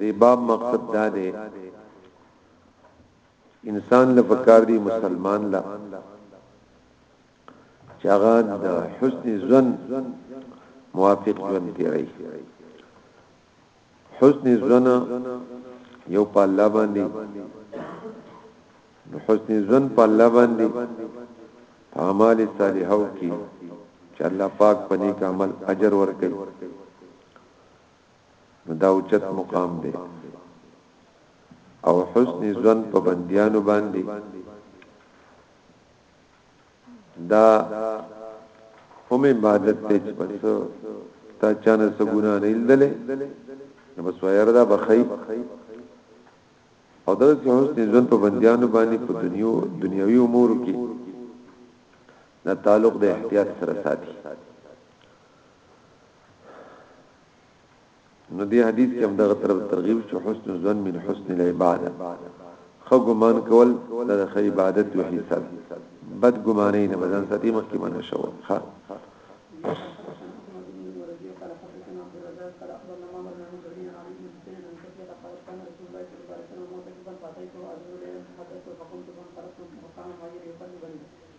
ریباب مقصد دا دی انسان له پکار دی مسلمان لا چاغه د حسن زن موافق ژوند تیری حسن زن یو په الله باندې حسن زن په الله باندې اعمال صالحو کې چې الله پاک پني کامل اجر ورکړي نو دا اوچت مقام دی او حسن ځن په بنديانو باندې دا هم عبادت ته چې پس تا چانه سګونه نه لیدلې نو بس وایره دا بخی او دا چې حسن ځن په بنديانو باندې په دنیو دنیوي امور کې دا تعلق د احتیاط سره ساتي نو دې حدیث کې هم دغه طرف ترغیب شو حسن الظن من حسن العباده خو ګمان کول د خی عبادت یو حصہ بد ګمانې نه بدن ساتي مخکې منه شو ها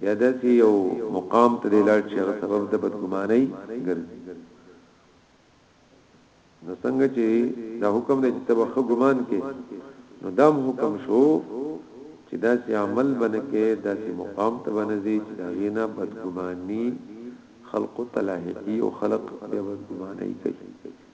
بیا داسې یو مقام ته دی لاړ چې هغه سبب د بدګمانۍ ګرځي نو څنګه چې دا حکم دی چې تبه خو ګمان کې نو دا حکم شو چې دا سي عمل باندې کې دا سي مقام ته باندې دي چې دا غینا بدګماني خلق تلاهقي او خلق به بدګماني کوي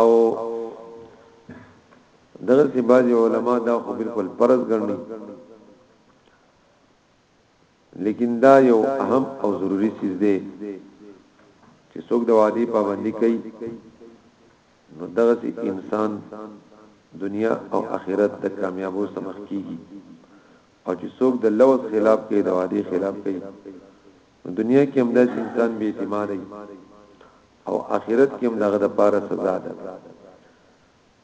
او دغه سي بعضي علما دا خو بالکل فرض ګڼي لیکن دا یو اهم او ضروری چیز دی چې څوک د وادي پابندي کوي نو دغه سي انسان دنیا او آخرت د کامیابو سمخ کیږي او چې څوک د لوز خلاف کوي د وادي خلاف کوي دنیا کې هم داسې انسان به اعتماد وي او اخرت کې هم دغه د پاره سزا ده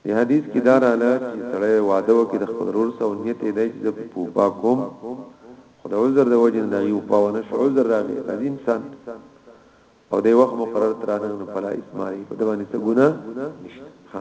په حدیث کې دا رااله چې سړی وعده وکړي د خپل رور سره نیت یې دی چې په پوپا کوم خدای عذر د وجه نه یو پاونه شو عذر راغی راځي انسان او د وخت مقرر ترانه نه پلا اسماعیل په دوانې څه ګناه نشته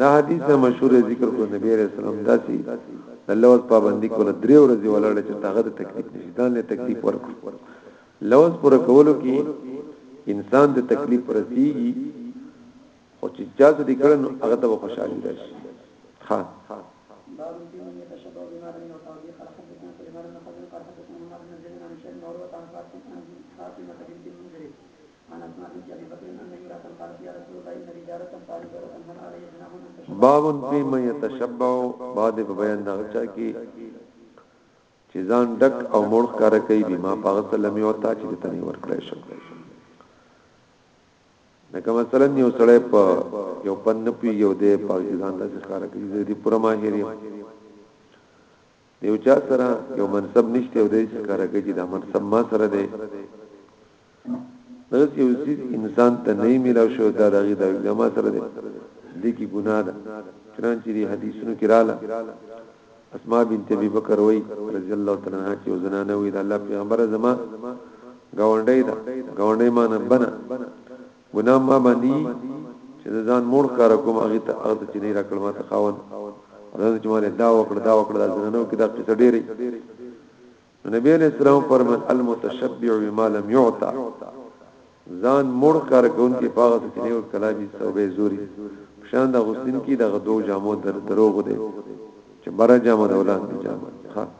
دا حدیث د مشهور ذکر کو نبی رسول الله داسي لوز پابندي کوله درې ورځې ولاړ چې تاغه د تکلیف نشدان له تکلیف ورک لوز پر کولو کې انسان د تکلیف رسیږي او چې چا څه دې کړن هغه ته خوشحالي راشي ها باب فی من یتشبع بعد په بیان دا چا کی چې ځان ډک او مړ کار کوي بما پاغت لم یوتا چې ته نه ورکړې شو لکه مثلا یو سړی په یو پن پی یو دې پاکستان د ښکار کوي دې پرما هری د یو چا سره یو منصب نشته او د هیڅ کار کوي چې دا منصب ما سره دی دا چې اوسې انسان ته نه ملاو شو دا دغه د جما سره دی د کی ګناه ده چنانچې دی حدیثونو کې رااله اسماء بنت ابي بکر وای رضی الله تعالی عنها چې زنانه وې د الله پیغمبر زما گاونډي دا گاونډي معنی بنا ګناه ما باندی چه د ځان موړ ښکاره کوم هغه ته هغه ته چه نه راکړ ما ته خاوند راځه چې مال دا وکړه دا وکړه دا زنانو کې دا قصه ډېرې نبی علیہ السلام فرمایل المتشبع بما لم يعطى ځان مړ کار کون کې پاغه چې نه ور کلامي توبه زوري شان د غسلین کې دغه دوه جامو در دروغ دي چې بره جامو د اولاد دي جامو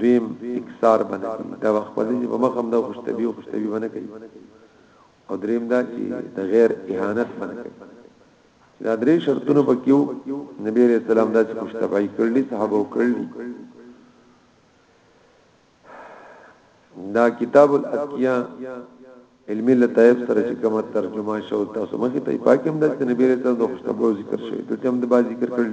دویم اکثار باندې کوي دا وخت باندې چې په مخ هم دا خوشتبي او خوشتبي باندې کوي او دریم دا چې د غیر اهانت باندې کوي چې دا درې شرطونه پکيو نبی رسول الله دا چې خوشتبي کړلي صحابه کړلي دا کتاب الاتقیا علمی لطائف سره چې کومه ترجمه شو تاسو مخې ته پاکم د نبی رسول الله د خوشتبو ذکر شوی دلته هم د با ذکر کړل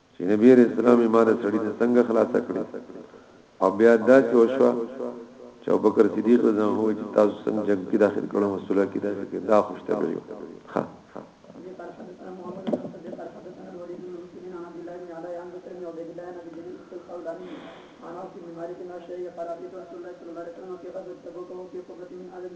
چې نبی رسول الله ایمان سړی ته څنګه خلاص کړی او بیا دا چې وشو چې ابوبکر صدیق رضی الله عنه چې تاسو څنګه جنگ کې داخل کړو مسله کې داخل کې دا خوشته وي ها عن عوف بن مالك الناشئي قال اتيت رسول الله صلى الله عليه وسلم في غزوه تبوك وهو في قبه من ادم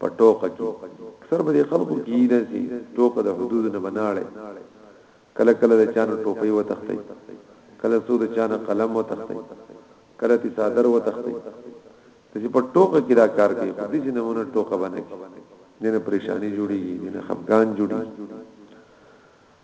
په ټوکه کې اکثر به خلکو کې ایده سي ټوکه د حدود نه بناړي کله کله د چانه ټوپي و تختی کله څو د چانه قلم و تختی کله تی صادر و تختی چې په ټوکه کې دا کار کوي په دې نمونه ټوکه باندې دنه پریشانی جوړیږي دنه خفقان جوړیږي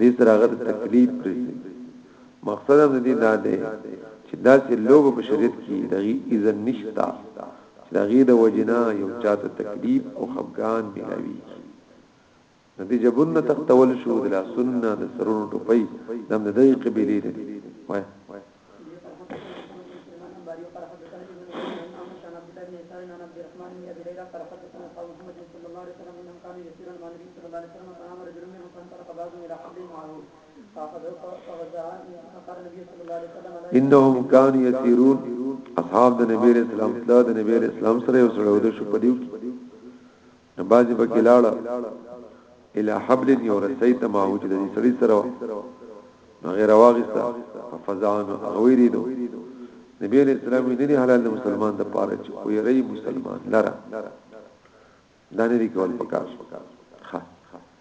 دې سره هغه تکلیف ګرځي مقصد هم دې دا دی چې دا چې لوګ په شریعت کې دغه اذن نشتا چې دغه د وجنا یو چاته تکلیف او خفقان ملاوي نو دې جبن تختول شو د لاسونو د سرونو ټوپۍ دم د دې قبيله دې وای انهم كان يسيرون اصحاب د نبی اسلام تلا د نبی اسلام سره یو سره ود شو پدیو نو بازي په کې لاړه الى حبل یو رسۍ ته ما وجد دي سړي سره نو غیر واغستا ففزان غویری دو نبی علیہ السلام نه دی حلال مسلمان د پاره چې او یری مسلمان لره دا نه دی کول پکار ها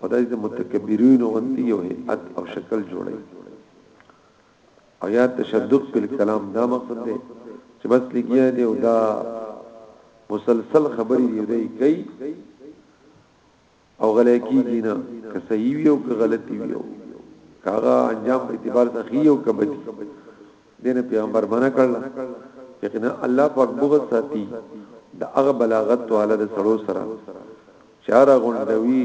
په داسې د متکبرینو غونتی یو هیئت او شکل جوړوي او یا تشدد په کلام دا مقصد دی چې بس لګیا دی او دا مسلسل خبرې دی دی کوي او غلې کیږي نه که صحیح وي او که غلطي وي کاغه انجام په اعتبار صحیح او کبدي دین پیغمبر منع کړل یقینا الله پاک بغض ساتي د هغه بلاغت والا د سړو سره چار غونډوي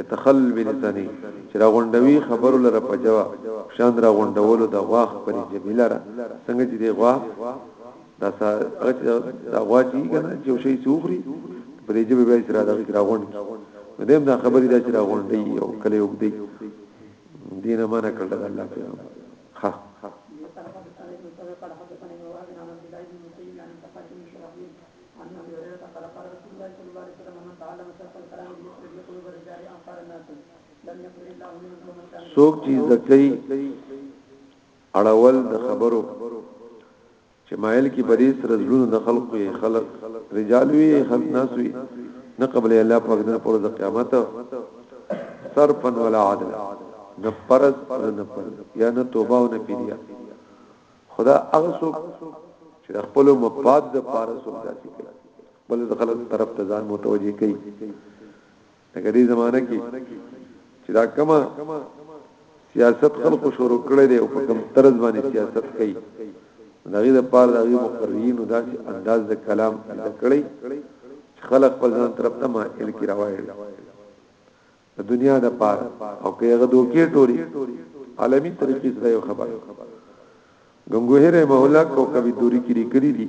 يتخل بلساني چې را غونډوي خبرو لره په جواب شان را غونډولو د غواخ پر جبلره څنګه چې دی غواخ دا هغه چې دا غوا چې کنه چې شي سوخري پر جبه به سره دا غونډ دیم دا خبرې دا چې را غونډي او کله یو دی دینه منع کړل د الله پیغمبر ها سوک چیز دکی اړول د خبرو چې مایل کی په دې سره زړونه د خلقو یې خلق رجال وی خلق ناس وی نه قبل الله پاک نه پر د قیامت صرفا ولا عدل نه فرض نه فرض یا نه توبه او نه فدیه خدا هغه څوک چې خپل مفاد د پاره څوک داسي کوي بل د خلک طرف ته ځان متوجي کوي لکه دې زمانہ کې چې دا کما سیاست خلق شروع کړي دی او په کوم طرز باندې سیاست کوي دغه د پاره د مقررین او داسې انداز د کلام ادا کړی چې خلق په ځان طرف ته مائل کی روایت د دنیا د پاره او کېغه دوکې ټوري عالمی طریقې سره یو خبر ګنگوهی رحمه الله کوکبی دوری کی لیکلی دی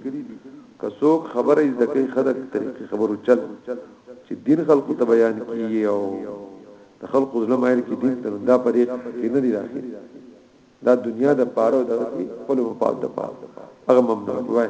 که څوک خبره از دکی خدک طریقی خبرو چل چی دین خلقو ته بیان کیی او د خلقو زړه مایل کی دین ته دا پدې کی نه دی داخل دا دنیا د پاره او د خپل مفاد د پاره هغه ممنوع وای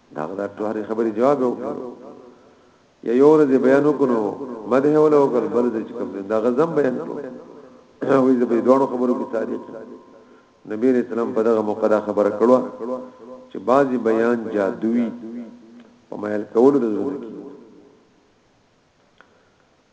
دا خو دا ټوارې خبرې جواب وکړو یا یو ورځ بیان وکړو مده ولا وکړ بل د کوم دا غزم بیان کړو وې د دوه خبرو کې تاریخ نبی رسول الله په دغه موقع دا خبره کړو چې بعضی بیان جادویی په مایل کولو د زړه کې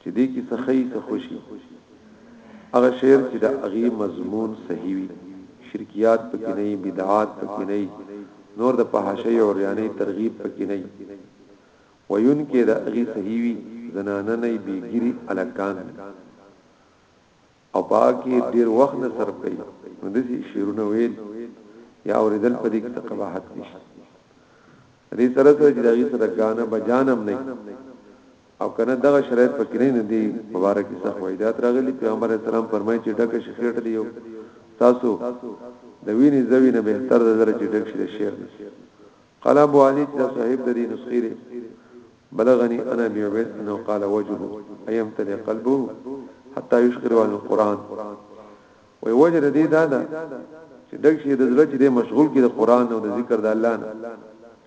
چې دې کې څه خی څه خوشي هغه شعر چې د اغي مضمون صحیح وي شرکیات پکې نه بدعات پکې نه نور د پهاشي او ریانه ترغیب پکې نه ویون کې د اغي صحیح وي زنانه نه بیګری الکان او پاکي ډیر وخت نه صرف کوي نو د دې شعرونه ویل یا اوریدل په دې کې قباحت نشته دې سره سره چې دغه سره غانه بجانم نه او کنه دغه شرایط پکې نه دي مبارک صح وایدات راغلي پیغمبر اسلام فرمایي چې ډکه شخیټ دی یو تاسو د ویني زوی نه به تر دره چې ډک شي شعر قال ابو علي دا صاحب دري نسخي دي بلغني انا ابي عبيد انه قال وجهه ايم تلي قلبه حتى يشغل عن القران وي وجه دې دا ده چې دغه شی د زړه چې دې مشغول کې د قران او د ذکر د الله نه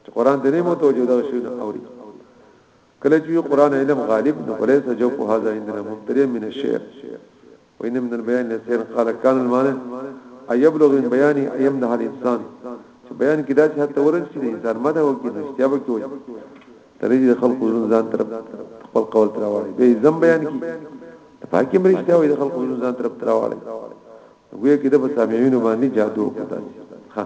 چې قران دې نه متوجه دا شی نه اوري کله چې قران علم غالب نو فليس جو په هاذا عندنا مبتدئ من الشعر وان من البيان لسير قال كان المعنى ايبلغ من بيان ايم ده الانسان چې بیان کې دا چې حتی ورن شي انسان مده وکړي نشته به کوي ترې د خلکو ځان طرف خپل قول تر واړي به زم بیان کی پاکي مرشته وي د خلکو ځان طرف تر واړي وګویا کې د بسامعين باندې جادو کوي